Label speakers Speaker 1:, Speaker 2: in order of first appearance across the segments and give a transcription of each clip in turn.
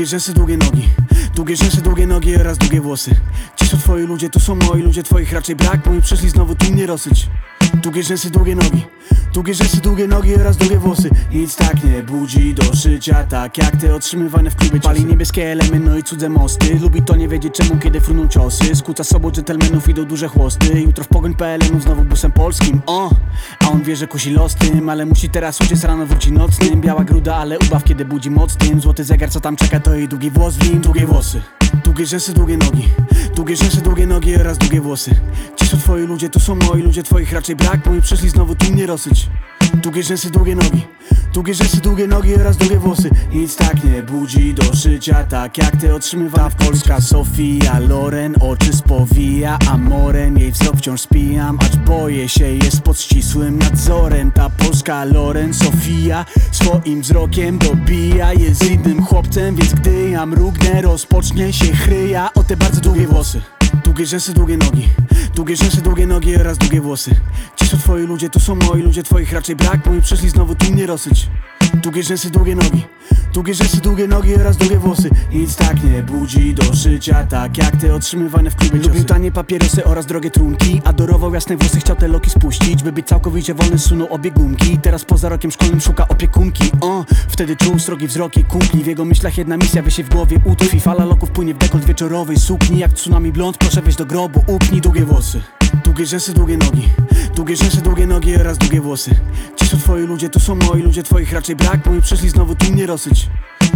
Speaker 1: długie rzęsy, długie nogi. Długie rzęsy, długie nogi oraz długie włosy. Ci są twoi ludzie, tu są moi ludzie Twoich raczej brak, bo mi przyszli znowu tu nie dosyć Długie rzęsy, długie nogi. Długie rzęsy, długie nogi oraz długie włosy. Nic tak nie budzi do życia Tak jak te otrzymywane w klubie Pali niebieskie elemy, no i cudze mosty. Lubi to nie wiedzieć czemu, kiedy fruną ciosy. Skłóca sobą dżentelmenów, idą duże chłosty. Jutro w pogoń PLN-u znowu busem polskim. O, a on wie, że kusi los tym Ale musi teraz uciec rano, wróci nocnym. Biała gruda, ale ubaw, kiedy budzi mocnym. Złoty zegar, co tam czeka, to jej długi włos w nim Długie włosy. Długie rzęsy, długie nogi Długie rzęsy, długie nogi oraz długie włosy. Ci są twoi ludzie, tu są moi ludzie Twoich raczej brak, bo mi przyszli znowu tu nie dosyć Długie rzęsy, długie nogi. Długie rzęsy, długie nogi oraz długie włosy. Nic tak nie budzi do życia Tak jak ty otrzymywana w Polska. Sofia Loren oczy spowija Amorem jej wzrok wciąż spijam. Acz boję się, jest pod ścisłym nadzorem. Ta Polska Loren Sofia Swoim wzrokiem dobija. Jest innym chłopcem, więc gdy ja mrugnę Rozpocznie się chryja. O te bardzo długie włosy. Długie rzęsy, długie nogi Długie rzęsy, długie nogi oraz długie włosy. Ci są twoi ludzie, tu są moi ludzie Twoich raczej brak, bo mi przyszli znowu tu nie dosyć Długie rzęsy, długie nogi. Długie rzęsy, długie nogi oraz długie włosy. Nic tak nie budzi do życia Tak jak te otrzymywane w klubie Lubił tanie papierosy oraz drogie trunki. Adorował jasne włosy, chciał te loki spuścić By być całkowicie wolny, sunął obie gumki Teraz poza rokiem szkolnym szuka opiekunki. O, Wtedy czuł srogi wzrok jej kumpli. W jego myślach jedna misja by się w głowie utkwi Fala loków płynie w dekolt wieczorowej sukni Jak tsunami blond, proszę wejść do grobu. Upnij długie włosy Długie rzęsy, długie nogi. Długie rzęsy, długie nogi oraz długie włosy. Ci są twoi ludzie, tu są moi ludzie Twoich raczej brak, bo mi przyszli znowu tu nie dosyć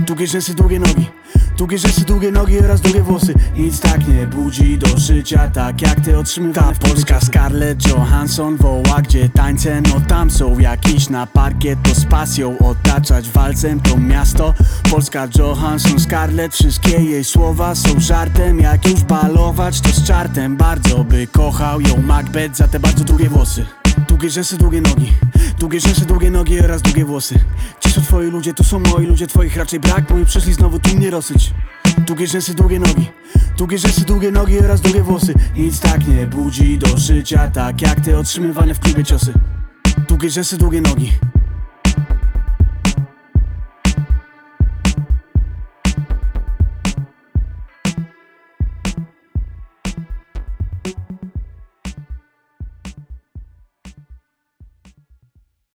Speaker 1: Długie rzęsy, długie nogi. Długie rzęsy, długie nogi oraz długie włosy. Nic tak nie budzi do życia Tak jak ty otrzymywane Polska. Scarlett Johansson woła gdzie tańce? No tam są jakiś na parkiet To z pasją otaczać walcem to miasto. Polska Johansson Scarlett Wszystkie jej słowa są żartem. Jak już balować to z czartem. Bardzo by kochał ją Macbeth Za te bardzo długie włosy Długie rzęsy, długie nogi. Długie rzęsy, długie nogi oraz długie włosy. Ci są twoi ludzie, tu są moi ludzie Twoich raczej brak, bo mi przyszli znowu tu nie dosyć. Długie rzęsy, długie nogi. Długie rzęsy, długie nogi oraz długie włosy. Nic tak nie budzi do życia Tak jak te otrzymywane w klubie ciosy. Długie rzęsy, długie nogi